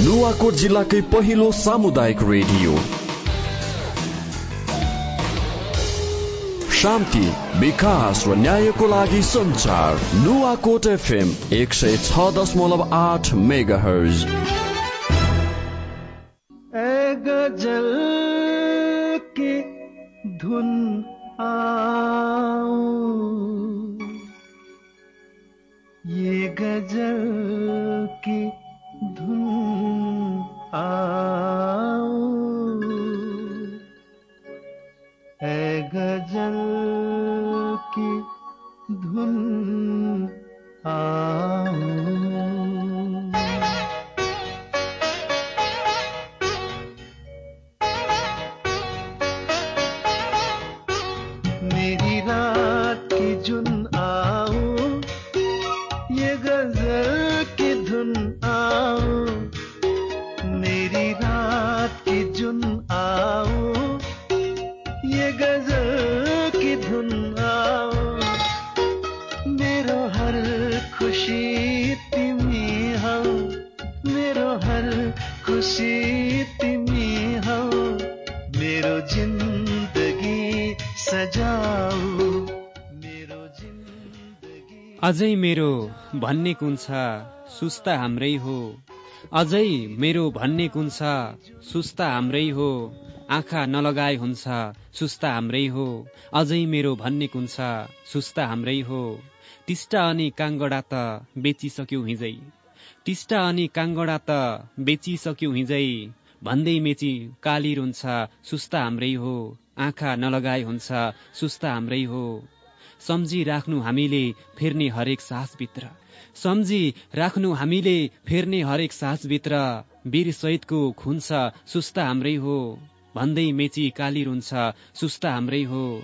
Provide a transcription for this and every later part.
नुवाकोट जिल्लाकै पहिलो सामुदायिक रेडियो। शान्ति विकास र न्यायको लागि संचार नुवाकोट एफएम एक सय छ दशमलव आठ मेगा हर्ज तिमी हौ मेरो जिन्दगी सजाऊ। मेरो अझै मेरो भन्ने कुन छ सुस्ता हाम्रै हो। अझै मेरो भन्ने कुन छ सुस्ता हाम्रै हो। आँखा नलगाए हुन्छ सुस्ता हाम्रै हो। अझै मेरो भन्ने कुन छ सुस्ता हाम्रै हो। टिस्टा अनि काङ्गडा त बेचिसक्यौ हिजै। टिस्टा अनि काङ्गडा त बेचिसक्यौ हिजै। भन्दै मेची काली रुन्छ सुस्ता हाम्रै हो। आँखा नलगाए हुन्छ सुस्ता हाम्रै हो। सम्झी राख्नु हामीले फेर्ने हरेक सासभित्र। सम्झी राख्नु हामीले फेर्ने हरेक सासभित्र। वीर सहितको खुन छ सुस्ता हाम्रै हो। भन्दै मेची काली रुन्छ सुस्ता हाम्रै हो।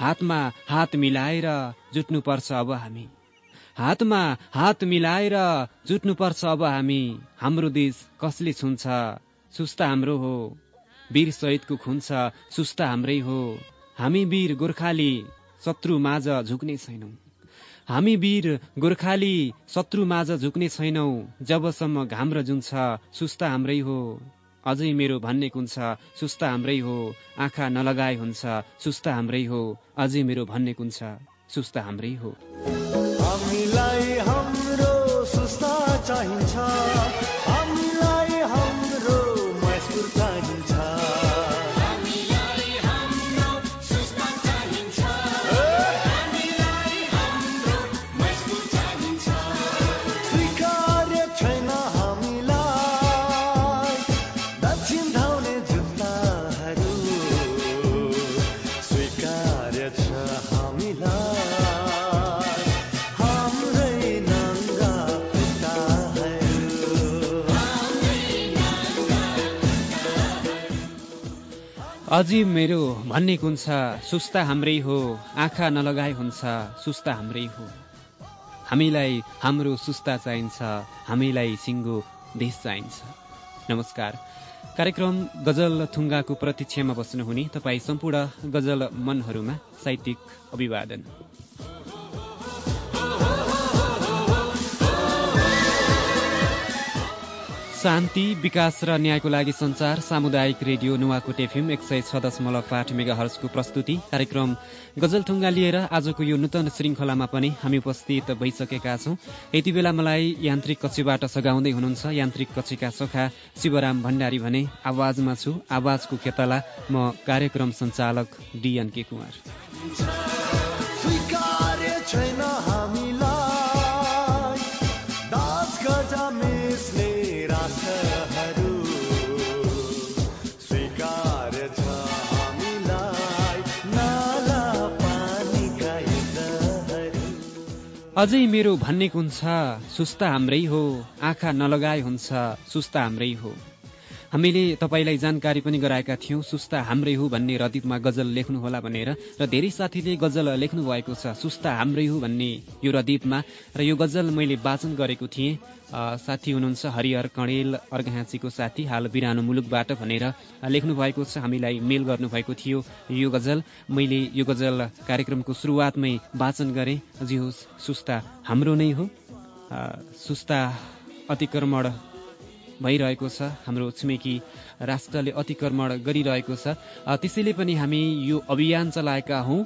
हातमा हात मिलाएर जुट्नुपर्छ अब हामी। हातमा हात मिलाएर जुट्नुपर्छ अब हामी। हाम्रो देश कसले छुन्छ? सुस्ता हाम्रो हो। वीर सहितको खुन छ सुस्ता हाम्रै हो। हामी वीर गोर्खाली शत्रु माझ झुक्ने छैनौं। हामी वीर गोर्खाली शत्रु माझ झुक्ने छैनौ। जबसम्म घाम र जुन हाम्रै हो। अझै मेरो भन्ने कुन छ? सुस्ता हाम्रै हो। आँखा नलगाए हुन्छ सुस्ता हाम्रै हो। अझै मेरो भन्ने कुन छ? सुस्ता हाम्रै हो। सुस्ता चाहिन्छ अझै मेरो भन्ने कुन छ सुस्ता हाम्रै हो आँखा नलगाए हुन्छ सुस्ता हाम्रै हो। हामीलाई हाम्रो सुस्ता चाहिन्छ हामीलाई सिङ्गो देश चाहिन्छ। नमस्कार। कार्यक्रम गजल थुङ्गाको प्रतीक्षामा बस्नुहुने तपाईँ सम्पूर्ण गजल मनहरूमा साहित्यिक अभिवादन। शान्ति विकास र न्यायको लागि संचार सामुदायिक रेडियो नुवाकोट एफएम एक सय छ दशमलव आठ मेगा हर्सको प्रस्तुति कार्यक्रम गजलथुङ्गा लिएर आजको यो नूतन श्रृङ्खलामा पनि हामी उपस्थित भइसकेका छौं। यति बेला मलाई यान्त्रिक कक्षीबाट सघाउँदै हुनुहुन्छ यान्त्रिक कक्षीका सखा शिवराम भण्डारी भने आवाजमा छु। आवाजको खेतला म कार्यक्रम सञ्चालक डिएन के कुमार। अझै मेरो भन्ने कुन छ सुस्ता हाम्रै हो आँखा नलगाए हुन्छ सुस्ता हाम्रै हो। हामीले तपाईँलाई जानकारी पनि गराएका थियौं सुस्ता हाम्रै हो भन्ने रदिपमा गजल लेख्नुहोला भनेर र धेरै साथीले गजल लेख्नु भएको छ सुस्ता हाम्रै हो भन्ने यो रदीपमा र यो गजल मैले वाचन गरेको थिएँ। साथी हुनुहुन्छ हरिहर कणेल अर्घाँचीको साथी हाल बिरानो मुलुकबाट भनेर लेख्नु भएको छ हामीलाई मेल गर्नुभएको थियो यो गजल। मैले यो गजल कार्यक्रमको सुरुवातमै वाचन गरेँ। जे होस् सुस्ता हाम्रो नै हो। सुस्ता अतिक्रमण भइरहेको छ हाम्रो छिमेकी राष्ट्रले अतिक्रमण गरिरहेको छ। त्यसैले पनि हामी यो अभियान चलाएका हौँ।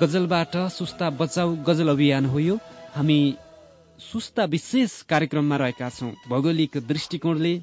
गजलबाट सुस्ता बचाउ गजल अभियान हो यो। हामी सुस्ता विशेष कार्यक्रममा रहेका छौँ। भौगोलिक दृष्टिकोणले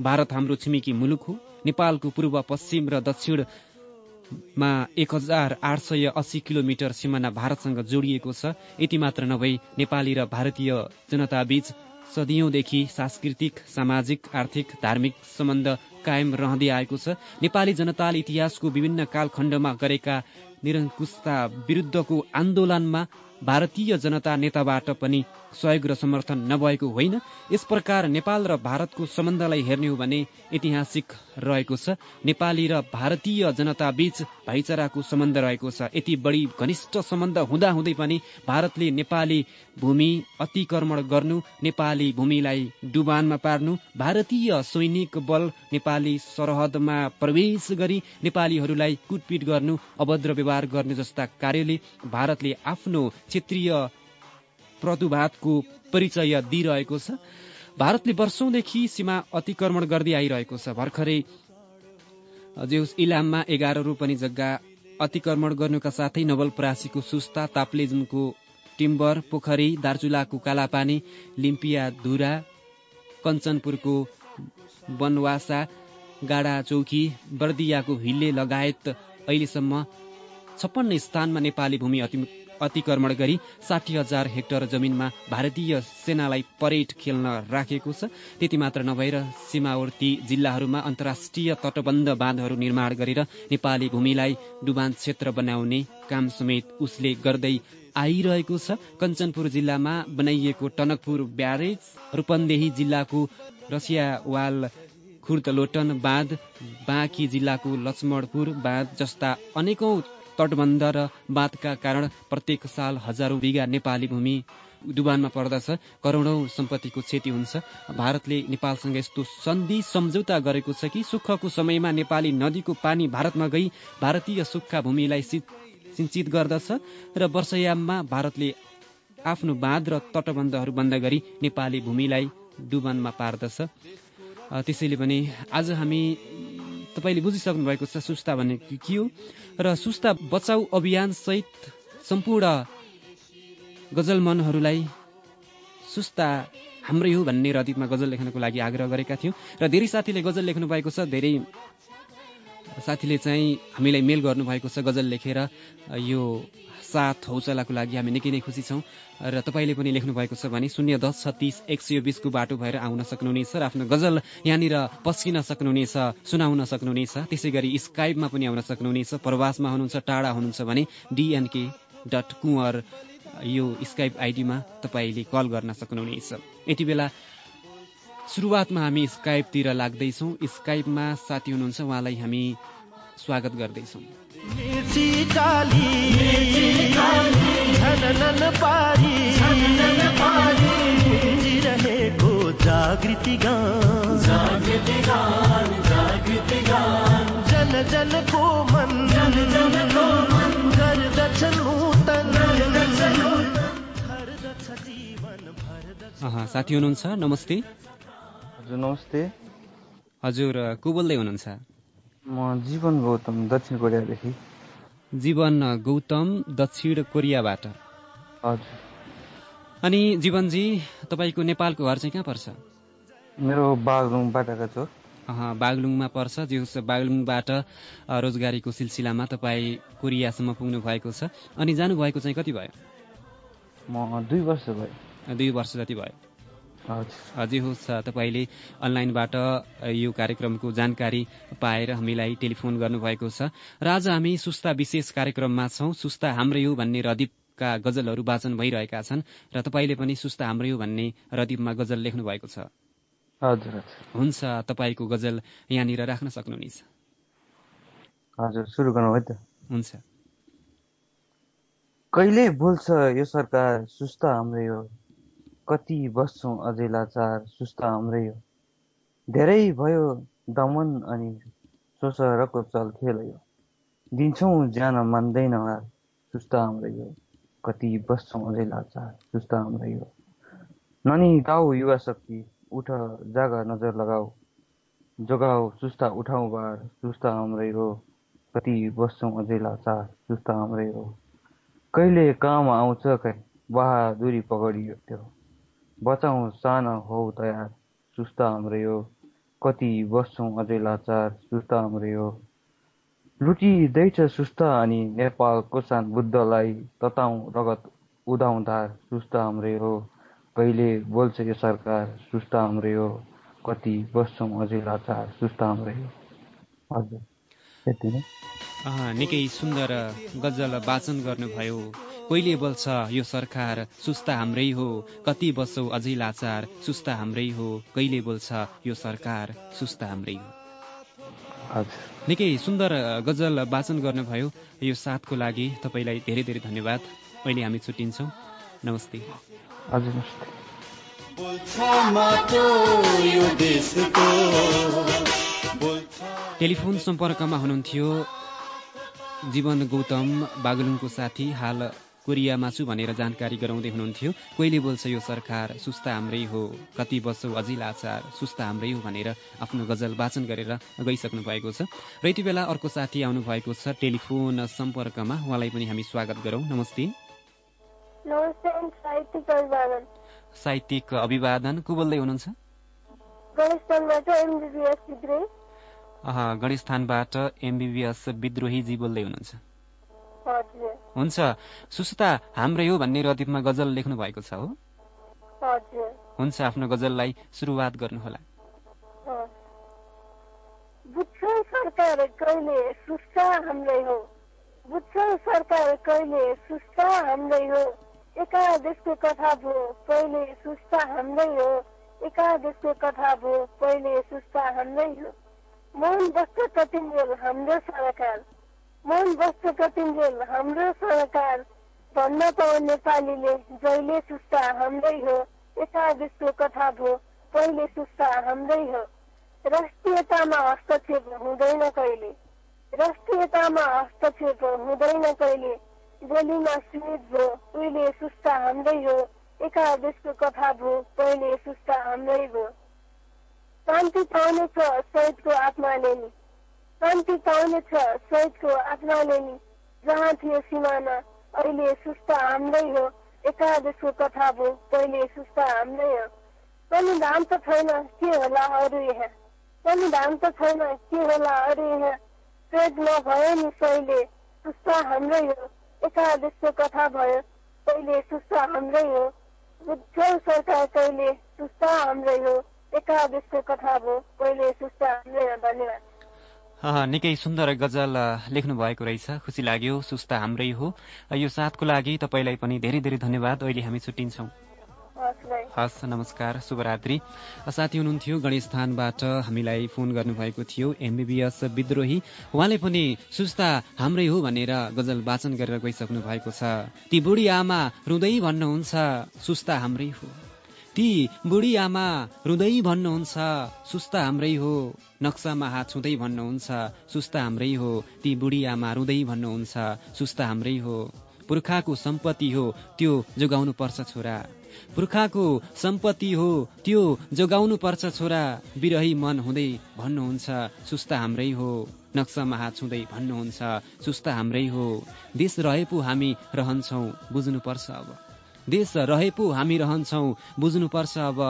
भारत हाम्रो छिमेकी मुलुक हो। नेपालको पूर्व पश्चिम र दक्षिणमा एक हजार आठ सय अस्सी किलोमिटर सिमाना भारतसँग जोडिएको छ। यति मात्र नभई नेपाली र भारतीय जनताबीच सदियौंदेखि सांस्कृतिक सामाजिक आर्थिक धार्मिक सम्बन्ध कायम रहँदै आएको छ। नेपाली जनताले इतिहासको विभिन्न कालखण्डमा गरेका निरङ्कुशता विरुद्धको आन्दोलनमा भारतीय जनता नेताबाट पनि सहयोग र समर्थन नभएको होइन। यस प्रकार नेपाल र भारतको सम्बन्धलाई हेर्ने हो भने ऐतिहासिक रहेको छ। नेपाली र भारतीय जनता बीच भाइचाराको सम्बन्ध रहेको छ। यति बढी घनिष्ठ सम्बन्ध हुँदाहुँदै पनि भारतले नेपाली भूमि अतिक्रमण गर्नु नेपाली भूमिलाई डुबानमा पार्नु भारतीय सैनिक बल नेपाली सरहदमा प्रवेश गरी नेपालीहरूलाई कुटपिट गर्नु अभद्र व्यवहार गर्ने जस्ता कार्यले भारतले आफ्नो क्षेत्रीय प्रतिवादको परिचय दिइरहेको छ। भारतले वर्षौंदेखि सीमा अतिक्रमण गर्दै आइरहेको छ। भर्खरै जेउस इलाममा एघार रोपनी जग्गा अतिक्रमण गर्नुका साथै नवलपरासीको सुस्ता ताप्लेजुङको टिम्बर पोखरी दार्चुलाको कालापानी लिम्पिया धुरा कञ्चनपुरको बनवासा गाडा चौकी बर्दियाको हिले लगायत अहिलेसम्म छप्पन्न स्थानमा नेपाली भूमि अति अतिक्रमण गरी साठी हजार हेक्टर जमिनमा भारतीय सेनालाई परेड खेल्न राखेको छ। त्यति मात्र नभएर सीमावर्ती जिल्लाहरूमा अन्तर्राष्ट्रिय तटबन्ध बाँधहरू निर्माण गरेर नेपाली भूमिलाई डुबान क्षेत्र बनाउने काम समेत उसले गर्दै आइरहेको छ। कञ्चनपुर जिल्लामा बनाइएको टनकपुर ब्यारेज रूपन्देही जिल्लाको रसियावाल खुर्दलोटन बाँध बाँकी जिल्लाको लक्ष्मणपुर बाँध जस्ता अनेकौं तटबन्ध र बाँधका कारण प्रत्येक साल हजारौं बिघा नेपाली भूमि डुबानमा पर्दछ करोडौं सम्पत्तिको क्षति हुन्छ। भारतले नेपालसँग यस्तो सन्धि सम्झौता गरेको छ कि सुखको समयमा नेपाली नदीको पानी भारतमा गई भारतीय सुक्खा भूमिलाई सिंचित गर्दछ र वर्षयाममा भारतले आफ्नो बाँध र तटबन्धहरू बन्द गरी नेपाली भूमिलाई डुबानमा पार्दछ। त्यसैले पनि आज हामी तपाईँले बुझिसक्नु भएको छ सुस्ता भनेको के हो? र सुस्ता बचाउ अभियान सहित सम्पूर्ण गजल मनहरूलाई सुस्ता हाम्रै हो भन्ने रदीपमा गजल लेख्नको लागि आग्रह गरेका थियौँ। र धेरै साथीले गजल लेख्नु भएको छ धेरै साथीले चाहिँ हामीलाई मेल गर्नुभएको छ गजल लेखेर। यो साथ हौसलाको लागि हामी निकै नै खुसी छौँ। र तपाईँले पनि लेख्नु भएको छ भने शून्य दस छत्तिस एक सय बिसको बाटो भएर आउन सक्नुहुनेछ र आफ्नो गजल यहाँनिर पस्किन सक्नुहुनेछ सुनाउन सक्नुहुनेछ। त्यसै गरी स्काइपमा पनि आउन सक्नुहुनेछ। प्रवासमा हुनुहुन्छ टाढा हुनुहुन्छ भने डिएनके डट कुँवर यो स्काइप आइडीमा तपाईँले कल गर्न सक्नुहुनेछ। यति बेला सुरुवातमा हामी स्काइपतिर लाग्दैछौँ। स्काइपमा साथी हुनुहुन्छ उहाँलाई हामी स्वागत गर्दैछौँ। मिर्ची काली झननन पारी गुन्जिरहेको जागृति गान। जागृति गान जागृति गान जन जनको मन जन जनको मन गर्दछ नूतन। भर्दछ जीवन भर्दछ। अहँ, साथी हुनुहुन्छ? नमस्ते। हजुर नमस्ते। हजुर को बोल्दै हुनुहुन्छ? म जीवन गौतम दक्षिण कोरियादेखि। जीवन गौतम दक्षिण कोरियाबाट। हजुर। अनि जीवनजी तपाईँको नेपालको घर चाहिँ कहाँ पर्छ? मेरो बागलुङ बाटाका अहँ, बागलुङमा पर्छ जे होस् बागलुङबाट रोजगारीको सिलसिलामा तपाईँ कोरियासम्म पुग्नु भएको छ। अनि जानुभएको चाहिँ कति भयो? म दुई वर्ष भयो। दुई वर्ष जति भयो। हजुर। होस् तपाईँले अनलाइनबाट यो कार्यक्रमको जानकारी पाएर हामीलाई टेलिफोन गर्नुभएको छ। र आज हामी सुस्ता विशेष कार्यक्रममा छौँ। सुस्ता हाम्रै हो भन्ने रदीपका गजलहरू वाचन भइरहेका छन्। र तपाईँले पनि सुस्ता हाम्रै हो भन्ने रदीपमा गजल लेख्नु भएको छ। हजुर हुन्छ तपाईँको गजल यहाँनिर राख्न सक्नुहुनेछ। हजुर सुरु गरौँ है त। हुन्छ। कहिले बोल्छ यो सरकार? सुस्ता हाम्रै हो। कति बस्छौँ अझै लाचार सुस्ता हाम्रै हो धेरै भयो दमन अनि शोषरको चलखेल यो दिन्छौँ ज्यान मान्दैन हार सुस्ता हाम्रै हो कति बस्छौँ अझै लाचार सुस्ता हाम्रै हो ननी गाउँ युवा शक्ति उठ जाग नजर लगाऊ। जोगाऊ सुस्ता उठाऊ बार सुस्ता हाम्रै हो कति बस्छौँ अझै लाचार सुस्ता हाम्रै हो कहिले काम आउँछ खै बहादुरी पगडियो त्यो। बचाउँ सानो हौ तयार। सुस्ता हाम्रै हो कति बस्छौँ अझै लाचार। सुस्ता हाम्रै हो लुटिँदैछ सुस्ता अनि नेपालको सान बुद्धलाई तताउँ रगत उदाउँ धार सुस्ता हाम्रै हो कहिले बोल्छ यो सरकार? सुस्ता हाम्रै हो कति बस्छौँ अझै लाचार। सुस्ता हाम्रै हो हजुर। निकै सुन्दर गजल वाचन गर्नुभयो। कोहीले बोल्छ यो सरकार सुस्ता हाम्रै हो। कति बस्छौ अझै लाचार। सुस्ता हाम्रै हो। कहिले बोल्छ यो सरकार सुस्ता हाम्रै हो। निकै सुन्दर गजल वाचन गर्नुभयो। यो साथको लागि तपाईँलाई धेरै धेरै धन्यवाद। अहिले हामी छुट्टिन्छौँ। नमस्ते। हजुर नमस्ते। टेलिफोन सम्पर्कमा हुनुहुन्थ्यो जीवन गौतम बागलुङको साथी हाल कोरियामा छु भनेर जानकारी गराउँदै हुनुहुन्थ्यो। कोहीले बोल्छ यो सरकार सुस्ता हाम्रै हो कति बस्छौ अझै लाचार सुस्ता हाम्रै हो भनेर आफ्नो गजल वाचन गरेर गइसक्नु भएको छ। र यति बेला अर्को साथी आउनु भएको छ टेलिफोन सम्पर्कमा। उहाँलाई पनि हामी स्वागत गरौँ। नमस्ते। साहित्यिक अभिवादन। को बोल्दै हुनुहुन्छ? गणेशनबाट एमबिबिएस विद्रोहीजी बोल्दै हुनुहुन्छ हुन्छ। सुस्ता हाम्रै हो भन्ने रदीपमा गजल लेख्नु भएको छ हो? हुन्छ आफ्नो गजललाई सुरुवात गर्नुहोला। बुझ्छौ सरकार कहिले सुस्ता हाम्रै हो? बुझ्छौ सरकार कहिले सुस्ता हाम्रै हो? एकादेशको कथा भो पहिले सुस्ता हाम्रै हो? एकादेशको कथा भो पहिले सुस्ता हाम्रै हो? मौन बस्छ कतिन्जेल हाम्रो सरकार मौन बस्छ कतिन्जेल हाम्रो सरकार भन्न पाउ नेपालीले जहिले सुस्ता हाम्रै हो एकादेशको कथा भो पहिले सुस्ता हाम्रै हो। राष्ट्रियतामा हस्तक्षेप हुँदैन कहिले। राष्ट्रियतामा हस्तक्षेप हुँदैन कहिले। बोलीमा सीमित भो उहिले सुस्ता हाम्रै हो। एकादेशको कथा भो पहिले सुस्ता हाम्रै हो। शान्ति पाउनेछ शहीदको आत्माले नि। शान्ति पाउनेछ शहीदको आत्माले नि। जहाँ थियो सिमाना अहिले सुस्ता हाम्रै हो। एकादेशको कथा भो पहिले सुस्ता हाम्रै हो। संविधान त छैन के होला अरू यहाँ? संविधान त छैन के होला अरू यहाँ? पेट नभए नि सहिले सुस्ता हाम्रै हो। एकादेशको कथा भयो पहिले सुस्ता हाम्रै हो। बुझ्छौ सरकार कहिले सुस्ता हाम्रै हो? निकै सुन्दर गजल लेख्नु भएको रहेछ। खुसी लाग्यो। सुस्ता हाम्रै हो। यो साथको लागि तपाईँलाई पनि धेरै धेरै धन्यवाद। अहिले हामी छुट्टिन्छौँ। हस् नमस्कार। शुभरात्रि। साथी हुनुहुन्थ्यो गणेश थानबाट हामीलाई फोन गर्नुभएको थियो। एमबिबिएस विद्रोही। उहाँले पनि सुस्ता हाम्रै हो भनेर गजल वाचन गरेर गइसक्नु भएको छ। ती बुढी आमा रुँदै भन्नुहुन्छ। सुस्ता हाम्रै हो। ती बुढी आमा रुँदै भन्नुहुन्छ सुस्ता हाम्रै हो। नक्सामा हात छुँदै भन्नुहुन्छ सुस्ता हाम्रै हो। ती बुढी आमा रुँदै भन्नुहुन्छ सुस्ता हाम्रै हो। पुर्खाको सम्पत्ति हो त्यो जोगाउनु पर्छ छोरा। पुर्खाको सम्पत्ति हो त्यो जोगाउनु पर्छ छोरा। बिरही मन हुँदै भन्नुहुन्छ सुस्ता हाम्रै हो। नक्सामा हात छुँदै भन्नुहुन्छ सुस्ता हाम्रै हो। देश रहे पो हामी रहन्छौ बुझ्नुपर्छ अब। देश रहे पो हामी रहन्छौ। बुझ्नुपर्छ अब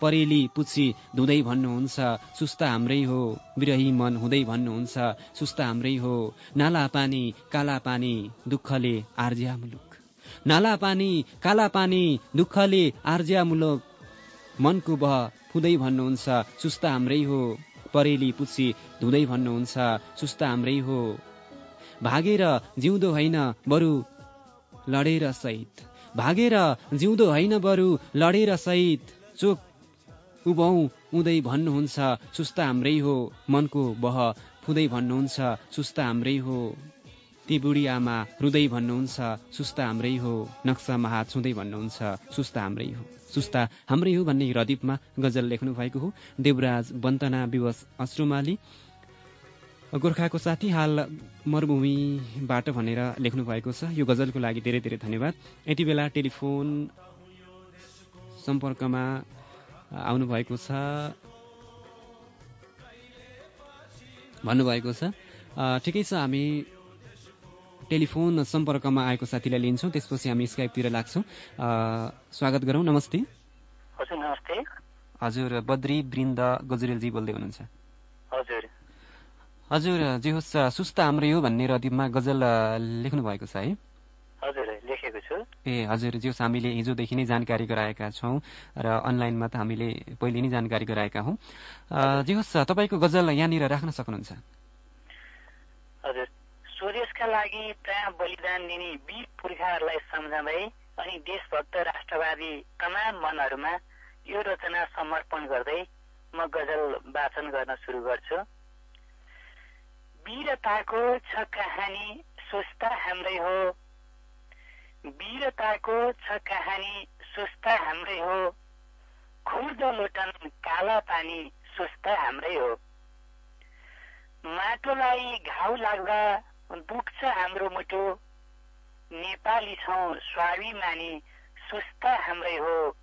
परेली पुछी धुँदै भन्नुहुन्छ सुस्ता हाम्रै हो। बिरही मन हुँदै भन्नुहुन्छ सुस्ता हाम्रै हो। नाला पानी काला पानी दुःखले आर्ज्या मुलुक नाला पानी काला पानी दुःखले आर्ज्या मुलुक मनको बह फुँदै भन्नुहुन्छ सुस्ता हाम्रै हो। परेली पुछी धुँदै भन्नुहुन्छ सुस्ता हाम्रै हो। भागेर जिउँदो होइन बरु लडेर सहित। भागेर जिउँदो होइन बरु लडेर सहित चोक उभौँ उदै भन्नुहुन्छ सुस्ता हाम्रै हो मनको बह फुँदै भन्नुहुन्छ सुस्ता हाम्रै हो ती बुढी आमा रुँदै भन्नुहुन्छ सुस्ता हाम्रै हो नक्सामा हात छुँदै भन्नुहुन्छ सुस्ता हाम्रै हो सुस्ता हाम्रै हो भन्ने रदीपमा गजल लेख्नु भएको हो। देवराज बन्तना विवश अश्रुमाली। गोर्खाको साथी हाल मरुभूमिबाट भनेर लेख्नु भएको छ। यो गजलको लागि धेरै धेरै धन्यवाद। यति बेला टेलिफोन सम्पर्कमा आउनुभएको छ। भन्नुभएको छ। ठिकै छ हामी टेलिफोन सम्पर्कमा आएको साथीलाई लिन्छौँ। त्यसपछि हामी स्काइपतिर लाग्छौँ। स्वागत गरौँ। नमस्ते। हजुर नमस्ते। हजुर बद्री वृन्द गजुरेलजी बोल्दै हुनुहुन्छ। हजुर। हजुर जे होस् सुस्त हाम्रै हो भन्ने रदीपमा गजल लेख्नु भएको छ है। हजुर लेखेको छु। ए हजुर जे हामीले हिजोदेखि नै जानकारी गराएका छौँ र अनलाइनमा त हामीले पहिले नै जानकारी गराएका हौँ। जे होस् तपाईँको गजल यहाँनिर राख्न सक्नुहुन्छ। हजुर स्वदेशका लागि प्राण बलिदान दिने वीर पुर्खाहरूलाई सम्झाउँदै अनि देशभक्त राष्ट्रवादी तमाम मनहरूमा यो रचना समर्पण गर्दै म गजल वाचन गर्न सुरु गर्छु। वीरताको छ कहानी सुस्ता हाम्रै हो। वीरताको छ कहानी सुस्ता हाम्रै हो। खुर्द लोटन काला पानी सुस्ता हाम्रै हो। माटोलाई घाउ लाग्दा दुख्छ हाम्रो मुटु। नेपाली छौ स्वाभिमानी सुस्ता हाम्रै हो।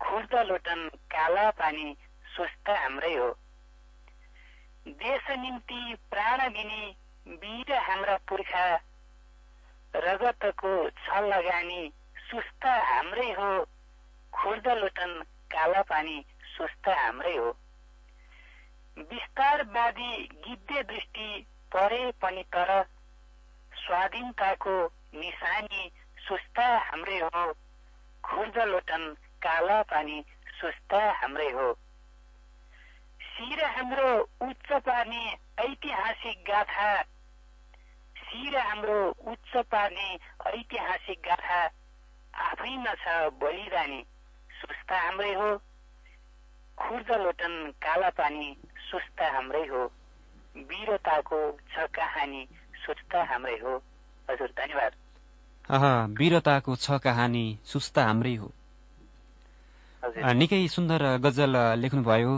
खुर्द लोटन काला पानी स्वस्थ हाम्रै हो। देश निम्ति प्राण दिने वीर हाम्रा पुर्खा। रगतको छ लगानी सुस्त हाम्रै हो। खुर्द लोटन काला पानी स्वस्थ हाम्रै हो। विस्तारवादी गिद्धे दृष्टि परे पनि तर स्वाधीनताको निशानी सुस्त हाम्रै हो। खुर्द लोटन काला पानी सुस्त हाम्रै हो। शिर हाम्रो उच्च पार्ने ऐतिहासिक गाथा। शिर हाम्रो उच्च पार्ने ऐतिहासिक गाथा। आफैमा छ बलिदानी सुस्त हाम्रै हो। खुर्द लोटन काला पानी सुस्त हाम्रै हो। वीरताको छ कहानी सुस्त हाम्रै हो। हजुर धन्यवाद। वीरताको छ कहानी सुस्त हाम्रै हो। निकै सुन्दर गजल लेख्नुभयो।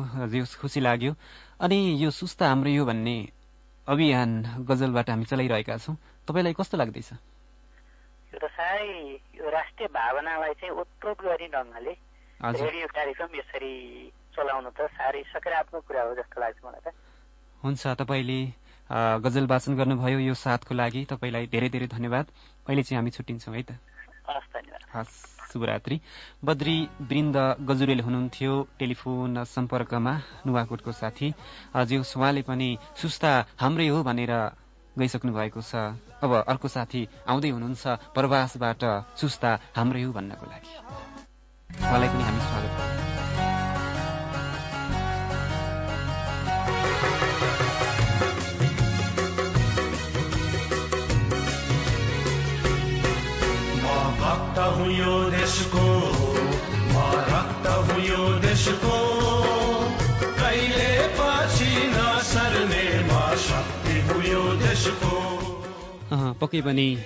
खुसी लाग्यो। अनि यो सुस्त हाम्रो यो भन्ने अभियान गजलबाट हामी चलाइरहेका छौँ। तपाईँलाई कस्तो लाग्दैछ? यो त साह्रै यो राष्ट्रिय भावनालाई चाहिँ उत्प्रोत गर्ने ढङ्गले रेडियो कार्यक्रम यसरी चलाउनु त साह्रै सकारात्मक कुरा हो जस्तो लाग्छ मलाई त। हुन्छ तपाईँले गजल वाचन गर्नुभयो यो साथको लागि। तपाईँलाई धेरै धेरै धन्यवाद। अहिले चाहिँ हामी छुट्टिन्छौँ है त। हस् धन्यवाद। हस्। शुभरात्रि। बद्री वृन्द गजुरेल हुनुहुन्थ्यो टेलिफोन सम्पर्कमा नुवाकोटको साथी। ज्यू उहाँले पनि सुस्ता हाम्रै हो भनेर गइसक्नु भएको छ। अब अर्को साथी आउँदै हुनुहुन्छ प्रवासबाट सुस्ता हाम्रै हो भन्नको लागि। उहाँलाई पनि हामी स्वागत पक्कै पनि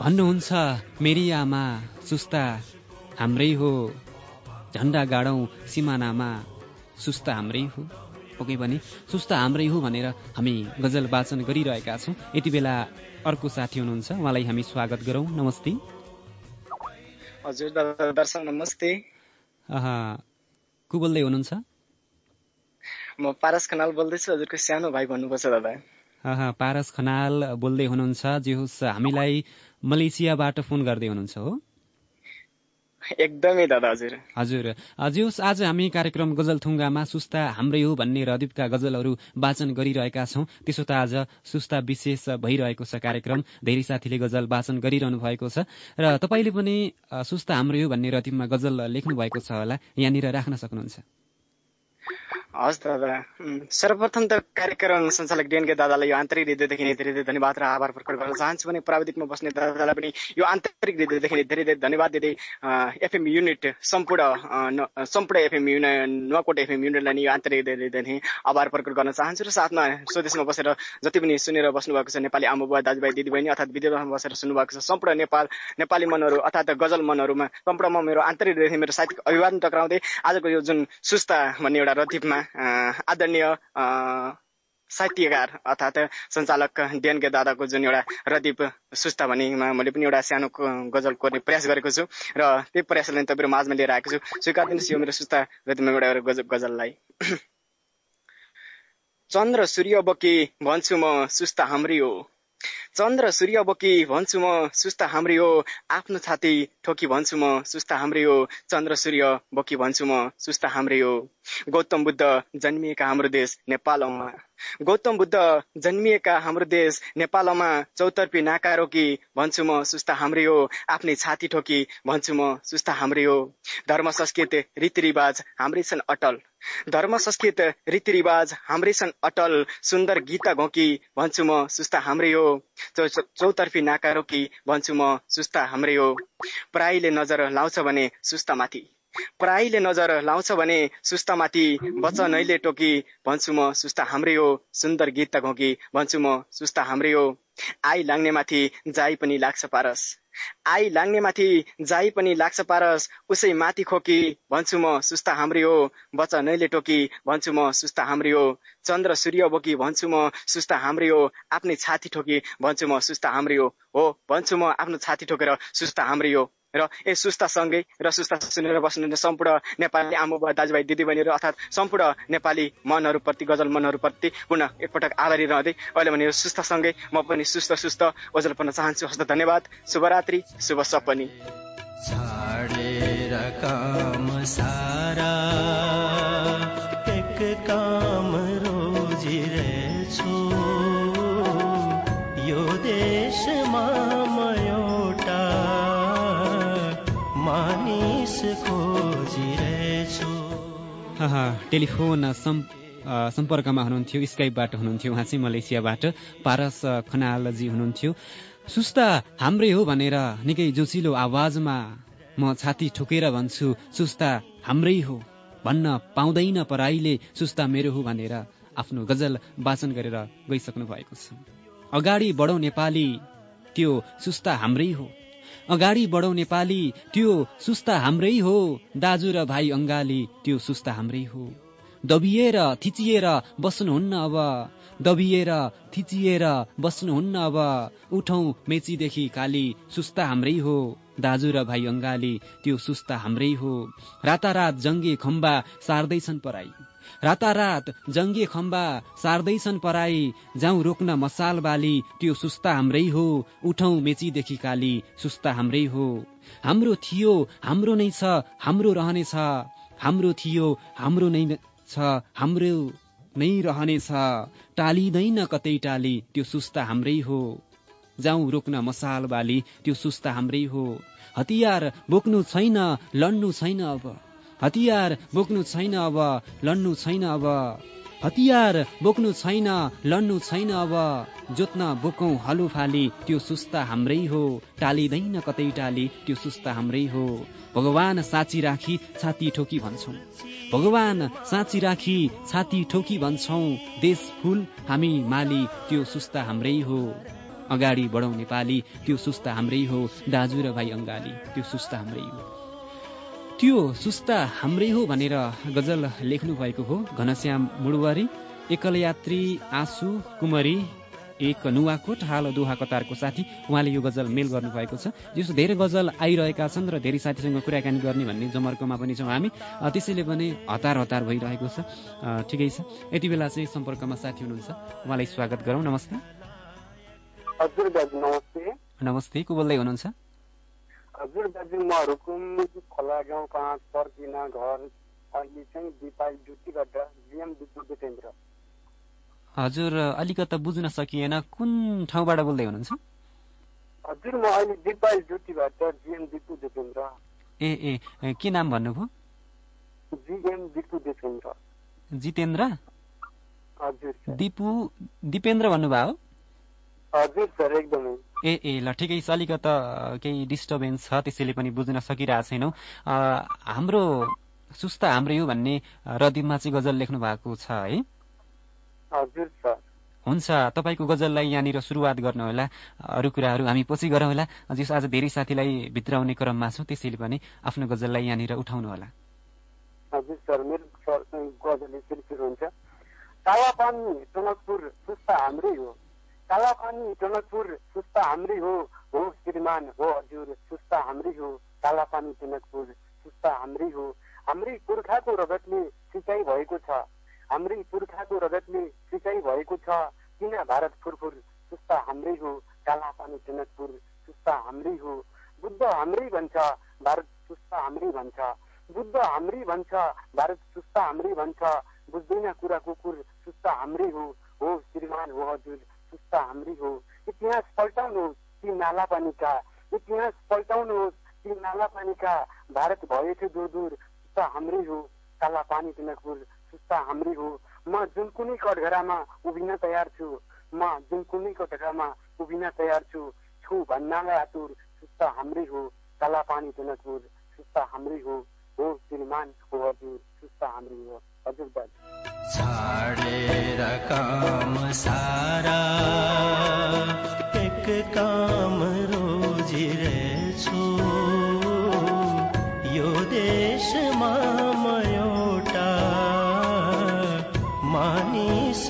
भन्नुहुन्छ मेरी आमा सुस्ता हाम्रै हो। झन्डा गाडौँ सिमानामा सुस्ता हाम्रै हो। पक्कै पनि सुस्ता हाम्रै हो भनेर हामी गजल वाचन गरिरहेका छौँ। यति बेला अर्को साथी हुनुहुन्छ उहाँलाई हामी स्वागत गरौँ। नमस्ते। हजुर दादा दर्शक नमस्ते। को बोल्दै हुनुहुन्छ? म पारस खनाल बोल्दैछु हजुरको सानो भाइ भन्नुपर्छ दादा। पारस खनाल बोल्दै हुनुहुन्छ जे होस् हामीलाई मलेसियाबाट फोन गर्दै हुनुहुन्छ हो। एकदमै दादा हजुर। हजुर। जियोस् आज हामी कार्यक्रम गजलथुङ्गामा सुस्ता हाम्रै हो भन्ने रदीपका गजलहरू वाचन गरिरहेका छौँ। त्यसो त आज सुस्ता विशेष भइरहेको छ कार्यक्रम। धेरै साथीले गजल वाचन गरिरहनु भएको छ। र तपाईँले पनि सुस्ता हाम्रै हो भन्ने रदीपमा गजल लेख्नु भएको छ होला। यहाँनिर राख्न सक्नुहुन्छ। हस् दादा। सर्वप्रथम त कार्यक्रम सञ्चालक डिएनके दादालाई यो आन्तरिक हृदयदेखि नै धेरै धेरै धन्यवाद र आभार प्रकट गर्न चाहन्छु भने प्राविधिकमा बस्ने दादालाई पनि यो आन्तरिक हृदयदेखि धेरै धेरै धन्यवाद दिँदै एफएम युनिट सम्पूर्ण सम्पूर्ण एफएम युनिट नुवाकोट एफएम युनिटलाई यो आन्तरिक हृदयदेखि आभार प्रकट गर्न चाहन्छु र साथमा स्वदेशमा बसेर जति पनि सुनेर बस्नुभएको छ नेपाली आमा बुवा दाजुभाइ दिदीबहिनी अर्थात् विदेशमा बसेर सुन्नुभएको छ सम्पूर्ण नेपाल नेपाली मनहरू अर्थात् गजल मनहरूमा सम्पूर्ण मेरो आन्तरिक हृदयदेखि मेरो साहित्यिक अभिवादन टक्राउँदै आजको यो जुन सुस्ता भन्ने एउटा रतिपमा आदरणीय साहित्यकार अर्थात् सञ्चालक डेनके दादाको जुन एउटा रदीप सुस्ता भन्नेमा मैले पनि एउटा सानो गजल कोर्ने प्रयास गरेको छु। र त्यही प्रयासलाई तपाईँहरू माझमा लिएर आएको छु। स्वीकार दिनुहोस् यो मेरो सुस्ता रदीपमा एउटा गजललाई। चन्द्र सूर्य बोकी भन्छु म सुस्ता हाम्री हो। चन्द्र सूर्य बोकी भन्छु म सुस्ता हाम्री हो आफ्नो छाती ठोकी भन्छु म सुस्ता हाम्रै हो चन्द्र सूर्य बोकी भन्छु म सुस्ता हाम्रै हो गौतम बुद्ध जन्मिएका हाम्रो देश नेपालमा। गौतम बुद्ध जन्मिएका हाम्रो देश नेपालमा चौतर्फी नाका रोकी भन्छु म सुस्ता हाम्रै हो। आफ्नै छाती ठोकी भन्छु म सुस्ता हाम्रै हो। धर्म संस्कृत रीतिरिवाज हाम्रै छन् अटल। धर्म संस्कृत रीतिरिवाज हाम्रै छन् अटल। सुन्दर गीता घोकी भन्छु म सुस्ता हाम्रै हो। चौतर्फी नाका रोकी भन्छु म सुस्ता हाम्रै हो। प्रायले नजर लाउँछ भने सुस्ता माथि। पराईले नजर लाउँछ भने सुस्तामाथि वचनैले टोकी भन्छु म सुस्ता हाम्रै हो सुन्दर गीत त घोकी भन्छु म सुस्ता हाम्रै हो। आई लाग्ने माथि जाई पनि लाग्छ पारस। आई लाग्ने माथि जाई पनि लाग्छ पारस उसै माथि खोकी भन्छु म सुस्ता हाम्रै हो। वचनैले टोकी भन्छु म सुस्ता हाम्रै हो। चन्द्र सूर्य बोकी भन्छु म सुस्ता हाम्रै हो। आफ्नै छाती ठोकी भन्छु म सुस्ता हाम्रै हो भन्छु म आफ्नो छाती ठोकेर सुस्ता हाम्रै हो। र यस सुस्तासँगै र सुस्ता सुनेर बस्नुहुने सम्पूर्ण नेपाली आमा दाजुभाइ दिदीबहिनीहरू अर्थात् सम्पूर्ण नेपाली मनहरूप्रति गजल मनहरूप्रति पुनः एकपटक आभारी रहँदै अहिले भने सुस्तासँगै म पनि सुस्त सुस्त ओजल पर्न चाहन्छु। हस्त धन्यवाद। शुभरात्रि। शुभ सपनी। काम सारा एक काम रोजिरहेछु यो देशमा टेलिफोन सम्पर्कमा हुनुहुन्थ्यो स्काइपबाट हुनुहुन्थ्यो उहाँ चाहिँ मलेसियाबाट पारस खनालजी हुनुहुन्थ्यो। सुस्ता हाम्रै हो भनेर निकै जोसिलो आवाजमा म छाती ठोकेर भन्छु सुस्ता हाम्रै हो भन्न पाउँदैन पराईले सुस्ता मेरो हो भनेर आफ्नो गजल वाचन गरेर गइसक्नु भएको छ। अगाडि बढौँ नेपाली त्यो सुस्ता हाम्रै हो। अगाडि बढौ नेपाली त्यो सुस्ता हाम्रै हो। दाजु र भाइ अङ्गाली त्यो सुस्ता हाम्रै हो। दबिएर थिचिएर बस्नुहुन्न अब। दबिएर थिचिएर बस्नुहुन्न अब। उठौ मेचीदेखि काली सुस्ता हाम्रै हो। दाजु र भाइ अङ्गाली त्यो सुस्ता हाम्रै हो। रातारात जङ्गे खम्बा सार्दैछन् पराई। रातारात जङ्गे खम्बा सार्दैछन् पराई जाउँ रोक्न मसाल बाली त्यो सुस्ता हाम्रै हो उठौ मेचीदेखि काली सुस्ता हाम्रै हो। हाम्रो थियो हाम्रो नै छ हाम्रो रहनेछ हाम्रो थियो हाम्रो नै छ हाम्रो नै रहनेछ। टालिँदैन कतै टाली त्यो सुस्ता हाम्रै हो। जाउँ रोक्न मसाल बाली त्यो सुस्ता हाम्रै हो। हतियार बोक्नु छैन लड्नु छैन अब। हतियार बोक्नु छैन अब लड्नु छैन अब। हतियार बोक्नु छैन लड्नु छैन अब। जोत्न बोकौँ हलो फाली त्यो सुस्ता हाम्रै हो। टालिँदैन कतै टाली त्यो सुस्ता हाम्रै हो। भगवान साँची राखी छाती ठोकी भन्छौ। भगवान साँची राखी छाती ठोकी भन्छौ। देश फुल हामी माली त्यो सुस्ता हाम्रै हो। अगाडि बढौँ नेपाली त्यो सुस्ता हाम्रै हो। दाजु र भाइ अङ्गाली त्यो सुस्ता हाम्रै हो। त्यो सुस्ता हाम्रै हो भनेर गजल लेख्नु भएको हो घनश्याम मुडुवारी एकल यात्री आँसु कुमरी एक नुवाकोट हाल दोहा कतारको साथी। उहाँले यो गजल मेल गर्नुभएको छ। जस्तो धेरै गजल आइरहेका छन् र धेरै साथीसँग कुराकानी गर्ने भन्ने जमर्कोमा पनि छौँ हामी। त्यसैले पनि हतार हतार भइरहेको छ। ठिकै छ। यति बेला चाहिँ सम्पर्कमा साथी हुनुहुन्छ। उहाँलाई स्वागत गरौँ। नमस्ते नमस्ते। नमस्ते। को बोल्दै हुनुहुन्छ? हजुर दाजु म रुकुम खोला गाउँ पाँच पर्किना घर अहिले चाहिँ दिपाल जुटीबाट जिएम दिपेन्द्र हजुर अलिकति बुझ्न सकिएन। कुन ठाउँबाट बोल्दै हुनुहुन्छ? हजुर म अहिले दिपाल जुटीबाट जिएम दिपु दिपेन्द्र ए ए के नाम भन्नुभयो? जिएम दिपु दिपेन्द्र जितेन्द्र? हजुर। दिपु दिपेन्द्र भन्नुभयो? हजुर सर एकदमै। ए ए ल ठिकै छ अलिकत केही डिस्टर्बेन्स छ त्यसैले पनि बुझ्न सकिरहेको छैनौँ। हाम्रो सुस्ता हाम्रै हो भन्ने रदिममा चाहिँ गजल लेख्नु भएको छ है? हजुर सर। हुन्छ तपाईँको गजललाई यहाँनिर सुरुवात गर्नु होला। अरू कुराहरू हामी पछि गरौँ होला। जस आज धेरै साथीलाई भित्राउने क्रममा छौँ त्यसैले पनि आफ्नो गजललाई यहाँनिर उठाउनु होला। हजुर सर मेरो गजल यसरी सुरु हुन्छ। टनकपुर सुस्ता हाम्रै हो। काला पानी टनकपुर सुस्ता हाम्रै हो हो श्रीमान हो हजुर सुस्ता हाम्रै हो काला पानी टनकपुर सुस्ता हाम्रै हो। हाम्रै पुर्खाको रगतले सिँचाइ भएको छ। हाम्रै पुर्खाको रगतले सिँचाइ भएको छ। किन भारत फुरफुर सुस्ता हाम्रै हो काला पानी टनकपुर सुस्ता हाम्रै हो। बुद्ध हाम्रै भन्छ भारत सुस्ता हाम्रै भन्छ। बुद्ध हाम्रै भन्छ भारत सुस्ता हाम्रै भन्छ। बुझ्दैन कुरा कुकुर सुस्ता हाम्रै हो हो श्रीमान हो हजुर। सुस्ता हाम्रै हो। इतिहास पल्टाउनुहोस् ती नाला पानीका। इतिहास पल्टाउनुहोस् ती नाला पानीका। भारत भएथ्यो दूर दूर सुस्ता हाम्रै हो। काला पानी टनकपुर सुस्ता हाम्रै हो। म जुन कुनै कटघरामा उभिन तयार छु म जुन कुनै कटघरामा उभिन तयार छु छु भन्नालाई आतुर सुस्ता हाम्रै हो। काला पानी टनकपुर सुस्ता हाम्रै हो। हो श्रीमान हो हजुर सुस्ता हाम्रै हो। हजुर छाडेर काम सारा एक काम रोजिरहेछु यो देशमा म एउटा मानिस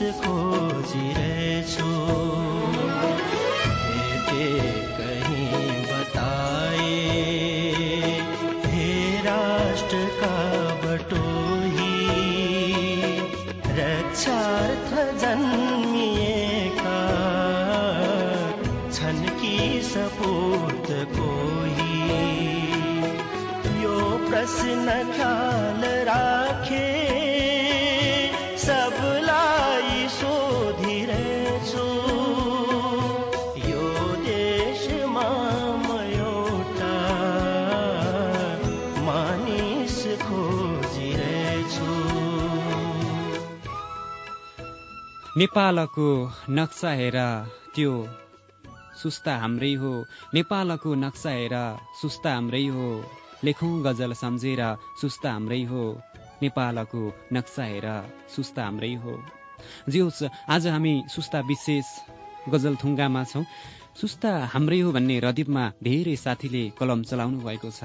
नेपालको नक्सा हेर त्यो सुस्ता हाम्रै हो। नेपालको नक्सा हेर सुस्ता हाम्रै हो। लेखौँ गजल सम्झेर सुस्ता हाम्रै हो। नेपालको नक्सा हेर सुस्ता हाम्रै हो। जे होस् आज हामी सुस्ता विशेष गजल थुङ्गामा छौँ। सुस्ता हाम्रै हो भन्ने रदीपमा धेरै साथीले कलम चलाउनु भएको छ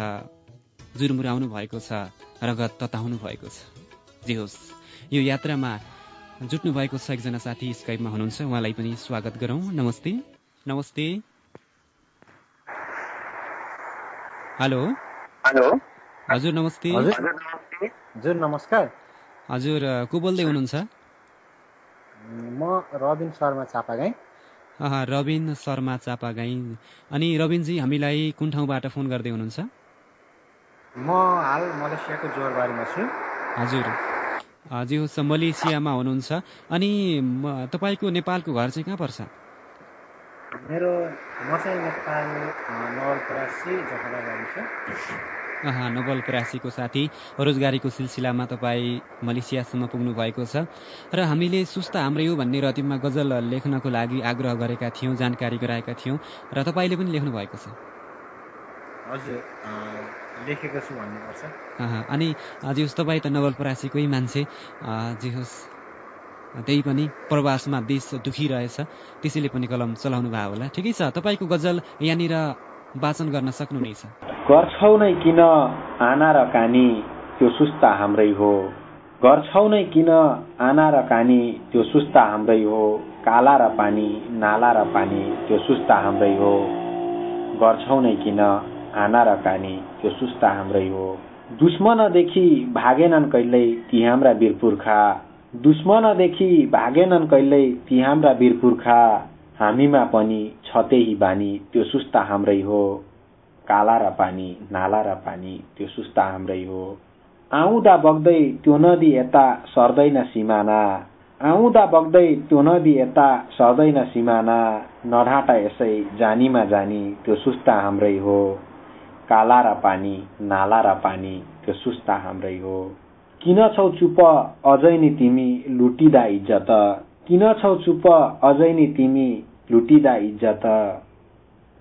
जुरमुराउनु भएको छ रगत तताउनु भएको छ। जे होस् यो यात्रामा जुट्नु भएको छ एकजना साथी स्काइपमा हुनुहुन्छ। उहाँलाई पनि स्वागत गरौँ। नमस्ते। नमस्ते। हेलो। हेलो। हजुर नमस्ते। हजुर। नमस्कार। हजुर को बोल्दै हुनुहुन्छ? म रबिन शर्मा चापागाई। रबिन शर्मा चापागाई। अनि रबिनजी हामीलाई कुन ठाउँबाट फोन गर्दै हुनुहुन्छ? म हाल मलेसियाको जोरबारीमा छु। हजुर। अ, जे होस् मलेसियामा हुनुहुन्छ। अनि तपाईँको नेपालको घर चाहिँ कहाँ पर्छ? मेरो म चाहिँ नेपाल नवलपरासी नवलपरासीको साथी रोजगारीको सिलसिलामा तपाईँ मलेसियासम्म पुग्नु भएको छ। र हामीले सुस्ता हाम्रै हो भन्ने रतिममा गजल लेख्नको लागि आग्रह गरेका थियौँ जानकारी गराएका थियौँ। र तपाईँले पनि लेख्नु भएको छ। हजुर लेखेको छु भन्नुपर्छ। अनि जे होस् तपाईँ त नवलपरासीकै मान्छे अ, जे होस् त्यही पनि प्रवासमा देश दुखी रहेछ त्यसैले पनि कलम चलाउनु भयो होला। ठिकै छ तपाईँको गजल यहाँनिर वाचन गर्न सक्नुहुनेछ। गर्छौ नै किन आना र कानी त्यो सुस्ता हाम्रै हो। गर्छौ नै किन आना र कानी त्यो सुस्ता हाम्रै हो। काला र पानी नाला र पानी त्यो सुस्ता हाम्रै हो। गर्छौ नै किन आना र कानी त्यो सुस्ता हाम्रै हो। दुश्मनदेखि भागेनन् कहिल्यै ती हाम्रा वीर पुर्खा। दुश्मनदेखि भागेनन् कहिल्यै ती हाम्रा वीर पुर्खा। हामीमा पनि छ त्यही बानी त्यो सुस्ता हाम्रै हो। काला र पानी नाला र पानी त्यो सुस्ता हाम्रै हो। आउँदा बग्दै त्यो नदी यता सर्दैन सिमाना। आउँदा बग्दै त्यो नदी यता सर्दैन सिमाना। नढाटा यसै जानीमा जानी त्यो सुस्ता हाम्रै हो। काला र पानी नाला र पानी त्यो सुस्ता हाम्रै हो। किन छौ चुप? अझै नि तिमी लुटिँदा इज्जत। किन छौ चुप? अझै नि तिमी लुटिँदा इज्जत।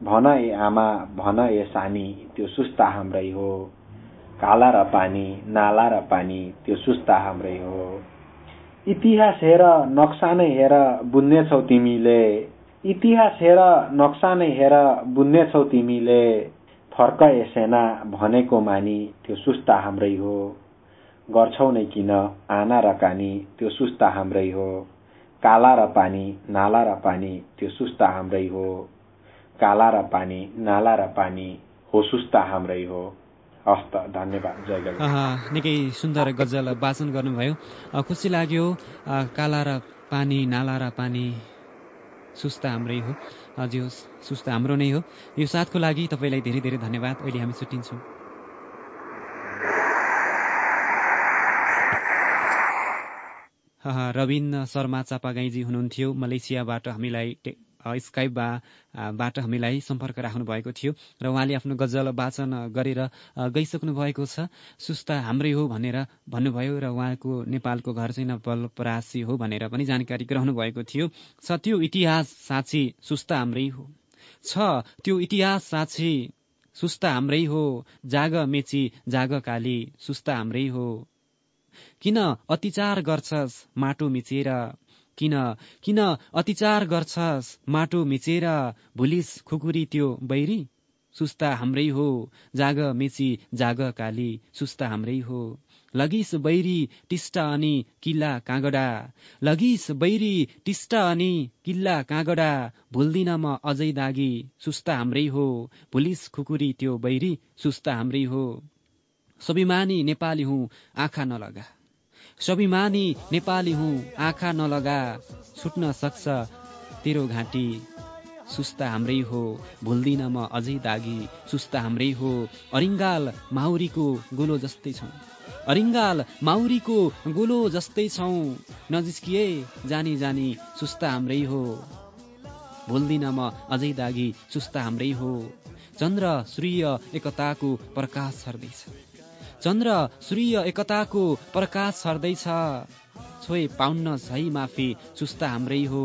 भन ए आमा भन ए सानी त्यो सुस्ता हाम्रै हो। काला र पानी नाला र पानी त्यो सुस्ता हाम्रै हो। इतिहास हेर नक्सा नै हेर बुझ्नेछौ तिमीले। इतिहास हेर नक्सा नै हेर बुझ्नेछौ तिमीले। फर्क ए सेना भनेको मानी त्यो सुस्ता हाम्रै हो। गर्छौ नै किन? आना र कानी त्यो सुस्ता हाम्रै हो। काला र पानी नाला र पानी त्यो सुस्ता हाम्रै हो। काला र पानी नाला र पानी हो सुस्ता हाम्रै हो। हस्त धन्यवाद जय निकै सुन्दर गजल वाचन गर्नुभयो। खुसी लाग्यो। काला र पानी नाला र पानी सुस्ता हाम्रै हो। हजुर सुस्ता हाम्रो नै हो। यो साथको लागि तपाईँलाई धेरै धेरै धन्यवाद। अहिले हामी छुट्टिन्छौँ रविन्द्र शर्मा चापागाईजी हुनुहुन्थ्यो मलेसियाबाट हामीलाई स्काइपबाट हामीलाई सम्पर्क राख्नु भएको थियो र उहाँले आफ्नो गजल वाचन गरेर गइसक्नु भएको छ। सुस्ता हाम्रै हो भनेर भन्नुभयो र उहाँको नेपालको घर चाहिँ नवलपरासी हो भनेर पनि जानकारी गराउनु भएको थियो। छ त्यो इतिहास साँच्ची सुस्ता हाम्रै हो। छ त्यो इतिहास साँच्ची सुस्ता हाम्रै हो। जाग मेची जाग काली सुस्ता हाम्रै हो। किन अतिचार गर्छस् माटो मिचेर? किन? किन अतिचार गर्छस्? माटो मिचेर भुलिस खुकुरी त्यो बैरी? सुस्ता हाम्रै हो जाग मेची जाग काली सुस्ता हाम्रै हो। लगिस बैरी टिस्टा अनि किल्ला काँगडा। लगिस बैरी टिस्टा अनि किल्ला काँगडा। भुल्दिन म अझै दागी सुस्ता हाम्रै हो। भुलिस खुकुरी त्यो बैरी सुस्ता हाम्रै हो। स्वाभिमानी नेपाली हुँ आँखा नलगा। स्वाभिमानी नेपाली हुँ आँखा नलगा छुट्न सक्छ तेरो घाँटी। सुस्ता हाम्रै हो भुल्दिन म अझै दागी। सुस्ता हाम्रै हो अरिङ्गाल माउरीको गोलो जस्तै छौँ। अरिङ्गाल माउरीको गोलो जस्तै छौँ। नजिस्किए जानी जानी सुस्ता हाम्रै हो। भुल्दिन म अझै दागी सुस्ता हाम्रै हो। चन्द्र सूर्य एकताको प्रकाश छर्दैछ। चन्द्र सूर्य एकताको प्रकाश छर्दैछ। छोए पाउन्न सही माफी सुस्ता हाम्रै हो।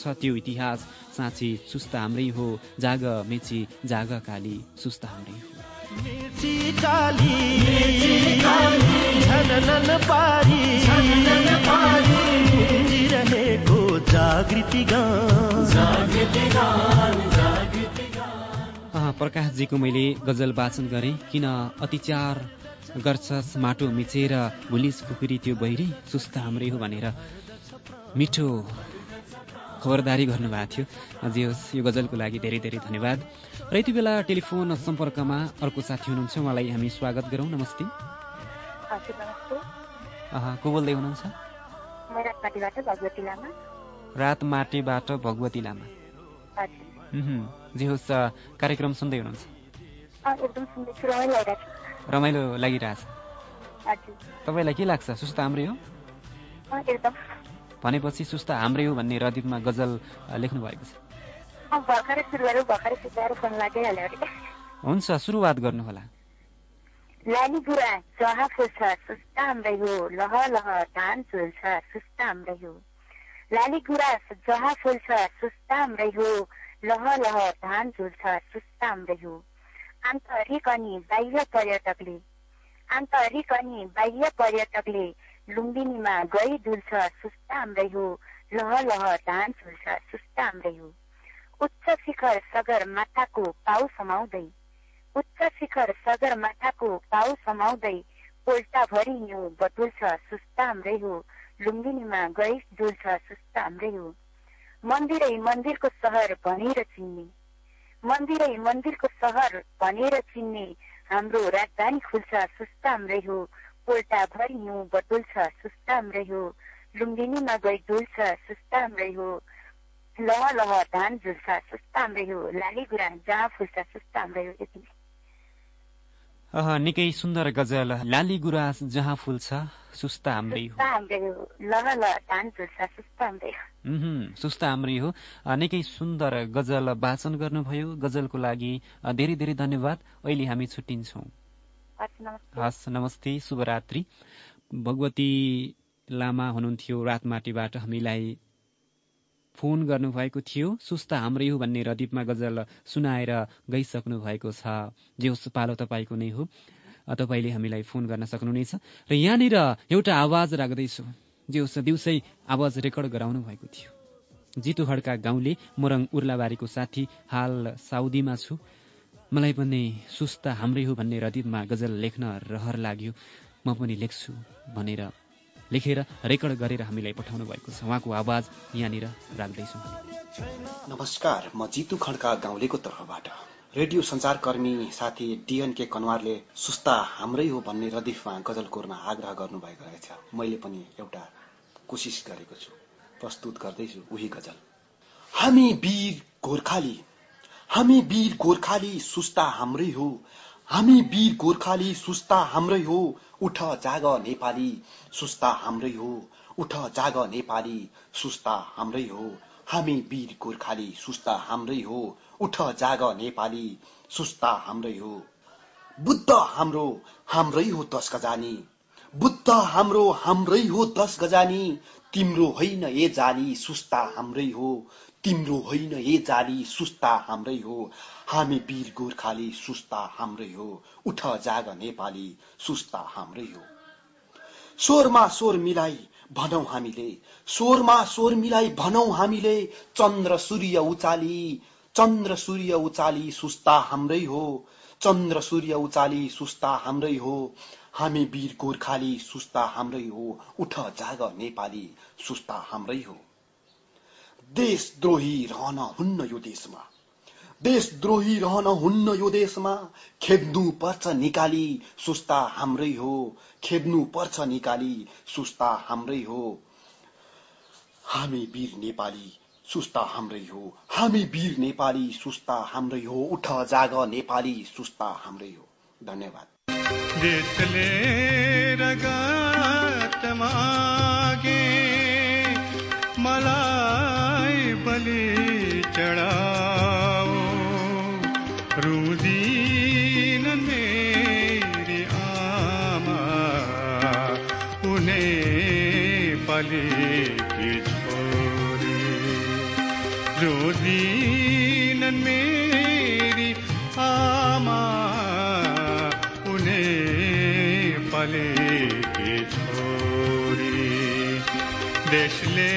छ त्यो इतिहास साँची सुस्ता हाम्रै हो। जाग मेची जाग काली सुस्ता हाम्रै हो। जागृति प्रकाशजीको मैले गजल वाचन गरेँ। किन अतिचार गर्छस् माटो मिचेर भुलिस खुकुरी त्यो बहिरी सुस्ता हाम्रै हो भनेर। मिठो खबरदारी गर्नुभएको थियो। अझै होस् यो गजलको लागि धेरै धेरै धन्यवाद। र यति बेला टेलिफोन सम्पर्कमा अर्को साथी हुनुहुन्छ उहाँलाई हामी स्वागत गरौँ। नमस्ते। को बोल्दै हुनुहुन्छ? रात माटेबाट भगवती लामा। जे होस् कार्यक्रम सुन्दै हुनुहुन्छ। रमाइलो लागिरहेछ। तपाईँलाई के लाग्छ? सुस्ता हाम्रै हो? भनेपछि सुस्ता हाम्रै हो भन्ने रदीपमा गजल लेख्नु भएको छ। हुन्छ सुरुवात गर्नुहोला। लाली बुढा जहाँ फुल्छ सुस्ता हाम्रै हो। लह लह धान चुल्छ सुस्ता हाम्रै हो। लाली गुराँस जहाँ फुल्छ सुस्ता हाम्रै हो। लह लह धान झुल्छ सुस्ता हाम्रै हो। आन्तरिक अनि बाह्य पर्यटकले आन्तरिक अनि बाह्य पर्यटकले लुम्बिनीमा गई डुल्छ सुस्ता हाम्रै हो। लह लह धान झुल्छ सुस्ता हाम्रै हो। उच्च शिखर सगर माथाको पाउ समाउँदै उच्च शिखर सगर माथाको पाउ समाउँदै पोल्टाभरि हिउँ बटुल्छ सुस्ता हाम्रै हो। लुम्बिनीमा गई डुल्छ सुस्ता हाम्रै हो। मन्दिरै मन्दिरको सहर भनेर चिन्ने। मन्दिरै मन्दिरको सहर भनेर चिन्ने हाम्रो राजधानी खुल्छ सुस्ता हाम्रै हो पोल्टा भरि हिउँ बटुल्छ सुस्ता हाम्रै हो लुम्बिनीमा गई डुल्छ सुस्ता हाम्रै हो लह लह धान झुल्छ सुस्ता हाम्रै हो लाली गुरा जहाँ फुल्छ सुस्ता हाम्रै हो यति निकै सुन्दर गजल। लाली गुराँस जहाँ फुल्छ सुस्ता हाम्रै हो सुस्ता हाम्रै हो। निकै सुन्दर गजल वाचन गर्नुभयो। गजलको लागि धेरै धेरै धन्यवाद। अहिले हामी छुट्टिन्छौँ। हस् नमस्ते। शुभरात्रि। भगवती लामा हुनुहुन्थ्यो रातमाटीबाट हामीलाई फोन गर्नुभएको थियो। सुस्ता हाम्रै हो भन्ने रदीपमा गजल सुनाएर गइसक्नु भएको छ। जे होस् पालो तपाईँको नै हो। तपाईँले हामीलाई फोन गर्न सक्नुहुनेछ। र यहाँनिर एउटा आवाज राख्दैछु। जे दिउँसै आवाज रेकर्ड गराउनु भएको थियो। जितु खड्का गाउँले मोरङ उर्लाबारीको साथी हाल साउदीमा छु। मलाई पनि सुस्ता हाम्रै हो भन्ने रदीपमा गजल लेख्न रहर लाग्यो। म पनि लेख्छु भनेर लेखेर रेकर्ड गरेर हामीलाई पठाउनु भएको छ। उहाँको आवाज यहाँनिर राख्दैछु। नमस्कार म जितु खड्का गाउँलेको तर्फबाट। रेडियो सञ्चारकर्मी साथी डिएनके कनवारले सुस्ता हाम्रै हो भन्ने रदिफमा गजल कोर्न आग्रह गर्नुभएको रहेछ। मैले पनि एउटा कोसिस गरेको छु। प्रस्तुत गर्दैछु उही गजल। हामी वीर गोर्खाली हामी वीर गोर्खाली सुस्ता हाम्रै हो। हामी वीर गोर्खाली सुस्ता हाम्रै हो। उठ जाग नेपाली सुस्ता हाम्रै हो। उठ जाग नेपाली सुस्ता हाम्रै हो। हामी वीर गोर्खाली सुस्ता हाम्रै हो। उठ जाग नेपाली सुस्ता हाम्रै हो। बुद्ध हाम्रो हाम्रै हो दस गजानी। बुद्ध हाम्रो हाम्रै हो दस गजानी। तिम्रो होइन ए जाली सुस्ता हाम्रै हो। तिम्रो होइन ए जाली सुस्ता हाम्रै हो। हामी वीर गोर्खाली सुस्ता हाम्रै हो। उठ जाग नेपाली सुस्ता हाम्रै हो। स्वरमा स्वर मिलाई भनौ हामीले। स्वरमा स्वर मिलाई भनौ हामीले। चन्द्र सूर्य उचाली चन्द्र सूर्य उचाली सुस्ता हाम्रै हो। चन्द्र सूर्य उचाली सुस्ता हाम्रै हो। हामी वीर गोर्खाली सुस्ता हाम्रै हो। उठ जाग नेपाली सुस्ता हाम्रै हो। देशद्रोही रहन हुन्न यो देशमा। देशद्रोही रहन हुन्न यो देशमा। खेद्नु पर्छ निकाली सुस्ता हाम्रै हो। खेद्नु पर्छ निकाली सुस्ता हाम्रै हो। हामी वीर नेपाली सुस्ता हाम्रै हो। हामी वीर नेपाली सुस्ता हाम्रै हो। उठ जाग नेपाली सुस्ता हाम्रै हो। धन्यवाद। मलाई बलि चढा की छोरी जो मेरी आमा उन्हें पले की छोरी देशले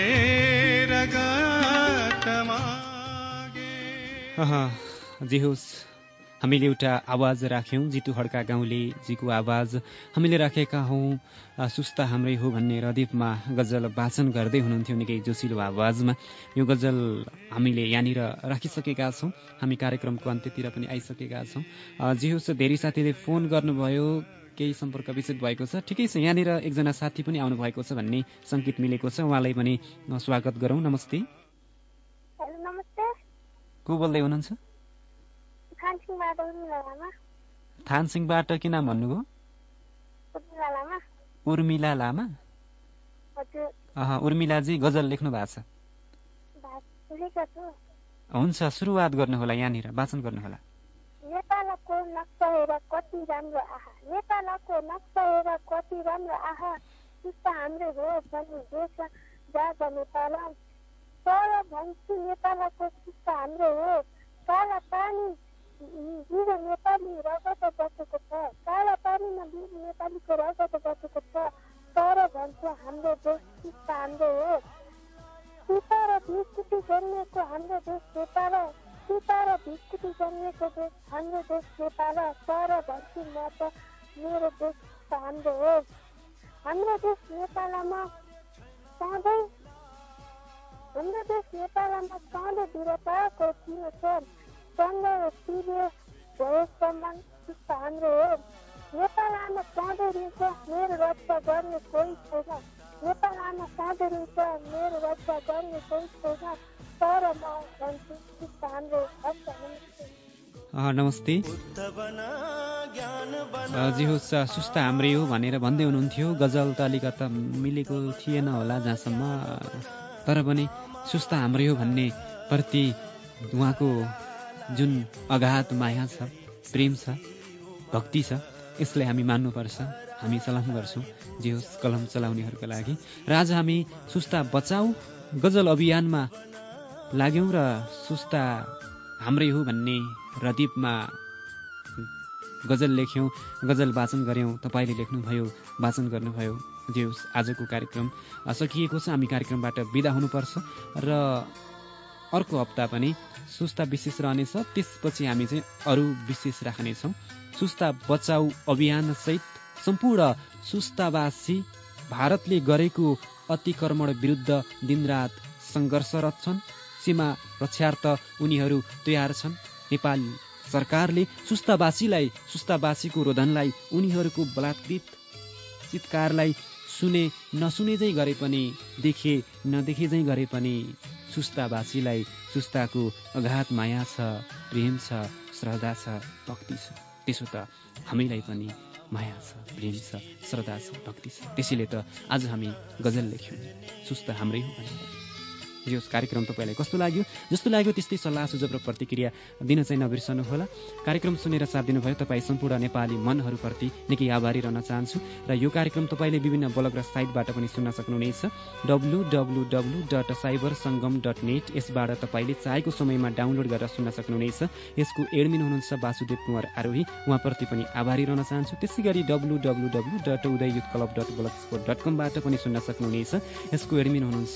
रगत मागे जे होस् हामीले एउटा आवाज राख्यौँ। जितु खड्का गाउँले जीको आवाज हामीले राखेका हौँ। सुस्ता हाम्रै हो भन्ने रदीपमा गजल वाचन गर्दै हुनुहुन्थ्यो निकै जोसिलो आवाजमा। यो गजल हामीले यहाँनिर राखिसकेका छौँ। हामी कार्यक्रमको अन्त्यतिर पनि आइसकेका छौँ। जे होस् धेरै साथीले फोन गर्नुभयो केही सम्पर्क विचित भएको छ। ठिकै छ यहाँनिर एकजना साथी पनि आउनु भएको छ भन्ने सङ्केत मिलेको छ। उहाँलाई पनि स्वागत गरौँ। नमस्ते। को बोल्दै हुनुहुन्छ? थानसिंहबाट के नाम भन्नुभयो? उर्मिला लामा। उर्मिलाजी गजल लेख्नु भएको छ। हुन्छ सुरुवात गर्नुहोला यहाँनिर वाचन गर्नुहोला। नेपालको नक्सा हेर कति राम्रो आहा। नेपालको नक्सा हेर कति राम्रो आहा। सुस्ता हाम्रो हो भन्ने देश जाग नेपाल तर भन्छु नेपालको सुस्ता हाम्रो हो। काला पानी मेरो नेपाली रगत बसेको छ काला पानीमा नेपालीको रगत बसेको छ तर भन्छ हाम्रो देश हाम्रो हो सीता र भिस्कुटी जन्मिएको हाम्रो देश नेपाल सीता र जन्मिएको देश हाम्रो देश नेपाल त मेरो देश हाम्रो हो हाम्रो देश नेपालमा सधैँ हाम्रो देश नेपालमा सधैँ चिनो छ? सङ्घ सूर्य भएसम्म हाम्रो हो नेपाल आमा सधैँ रिन्छ मेरो रक्षा गर्ने कोही छैन। नेपाल आमा सधैँ रिन्छ मेरो रक्षा गर्ने कोही छैन। तर म भन्छु हाम्रो नमस्ते। जी होस् सुस्ता हाम्रै हो भनेर भन्दै हुनुहुन्थ्यो। गजल त अलिकता मिलेको थिएन होला जहाँसम्म। तर पनि सुस्ता हाम्रै हो भन्ने प्रति उहाँको जुन अगाध माया छ प्रेम छ भक्ति छ यसलाई हामी मान्नुपर्छ हामी सलाम गर्छौँ जे होस् कलम चलाउनेहरूको लागि। र आज हामी सुस्ता बचाउ गजल अभियानमा लाग्यौँ र सुस्ता हाम्रै हो भन्ने रदीपमा गजल लेख्यौँ गजल वाचन गऱ्यौँ तपाईँले लेख्नुभयो वाचन गर्नुभयो जे होस् आजको कार्यक्रम। सकिएको छ हामी कार्यक्रमबाट बिदा हुनुपर्छ र अर्को हप्ता पनि सुस्ता विशेष रहनेछ। त्यसपछि हामी चाहिँ अरू विशेष राख्नेछौँ। सुस्ता बचाउ अभियानसहित सम्पूर्ण सुस्तावासी भारतले गरेको अतिक्रमण विरुद्ध दिनरात सङ्घर्षरत छन्। सीमा रक्षार्थ उनीहरू तयार छन्। नेपाली सरकारले सुस्तावासीलाई सुस्तावासीको रोदनलाई उनीहरूको बलात्कृत चितकारलाई सुने नसुने चाहिँ गरे पनि देखे नदेखे चाहिँ गरे पनि सुस्तावासीलाई सुस्ताको अघात माया छ प्रेम छ श्रद्धा छ भक्ति छ। त्यसो त हामीलाई पनि माया छ प्रेम छ श्रद्धा छ भक्ति छ। त्यसैले त आज हामी गजल लेख्यौँ। सुस्त हाम्रै हो यो कार्यक्रम तपाईँलाई कस्तो लाग्यो? जस्तो लाग्यो त्यस्तै सल्लाह सुझाव र प्रतिक्रिया दिन चाहिँ नबिर्सनुहोला। कार्यक्रम सुनेर साथ दिनुभयो तपाईँ सम्पूर्ण नेपाली मनहरूप्रति निकै आभारी रहन चाहन्छु र यो कार्यक्रम तपाईँले विभिन्न ब्लग र साइटबाट पनि सुन्न सक्नुहुनेछ। W W W dot cyber Sangam dot net यसबाट तपाईँले चाहेको समयमा डाउनलोड गरेर सुन्न सक्नुहुनेछ। यसको एडमिन हुनुहुन्छ वासुदेव कुमार आरोही। उहाँप्रति पनि आभारी रहन चाहन्छु। त्यसै गरी W W W dot Uday youth club dot blogspot dot कमबाट पनि सुन्न सक्नुहुनेछ। यसको एडमिन हुनुहुन्छ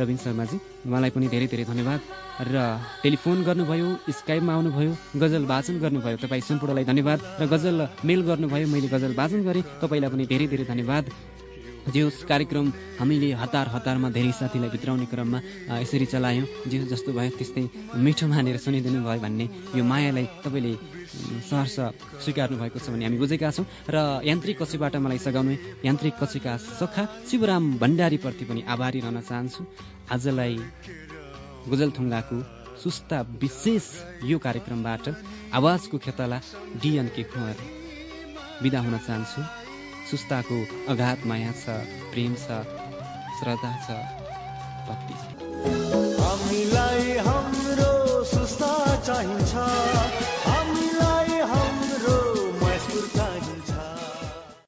रविन शर्माजी उहाँलाई पनि धेरै धेरै धन्यवाद। र टेलिफोन गर्नुभयो स्काइपमा आउनुभयो गजल वाचन गर्नुभयो तपाईँ सम्पूर्णलाई धन्यवाद। र गजल मेल गर्नुभयो मैले गजल वाचन गरेँ तपाईँलाई पनि धेरै धेरै धन्यवाद। जे कार्यक्रम हामीले हतार हतारमा धेरै साथीलाई भित्राउने क्रममा यसरी चलायौँ। जे जस्तो भयो त्यस्तै मिठो मानेर सुनिदिनु भयो भन्ने यो मायालाई तपाईँले सहर्ष स्वीकार्नु भएको छ भन्ने हामी बुझेका छौँ। र यान्त्रिक कक्षीबाट मलाई सघाउने यान्त्रिक कक्षीका सखा शिवराम भण्डारीप्रति पनि आभारी रहन चाहन्छु। आजलाई गुजलथुङ्गाको सुस्ता विशेष यो कार्यक्रमबाट आवाजको खेतला डिएन के कुँवर बिदा हुन चाहन्छु। सुस्ताको अघात माया छ प्रेम छ श्रद्धा छ भक्ति हामीलाई हाम्रो सुस्ता चाहिन्छ।